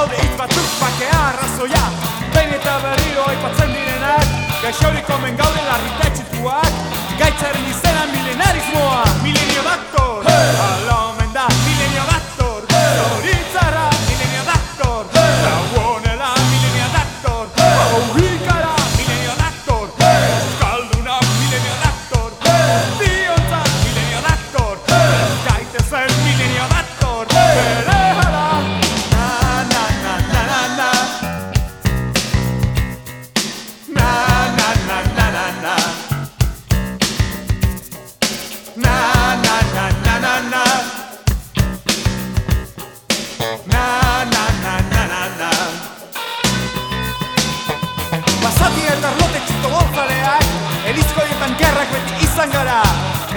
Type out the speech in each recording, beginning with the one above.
daude hitz batzuk bakea arrazoia. Behin eta berriro aipatzen direnak Gaixorik omen gaude Na na na na na na. Basati eta arlote txito gonzaleak Erizkoietan gerrak beti izan gara.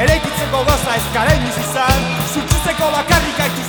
Eraikitzeko goza ez garen izan Zutxuzeko bakarrik aitu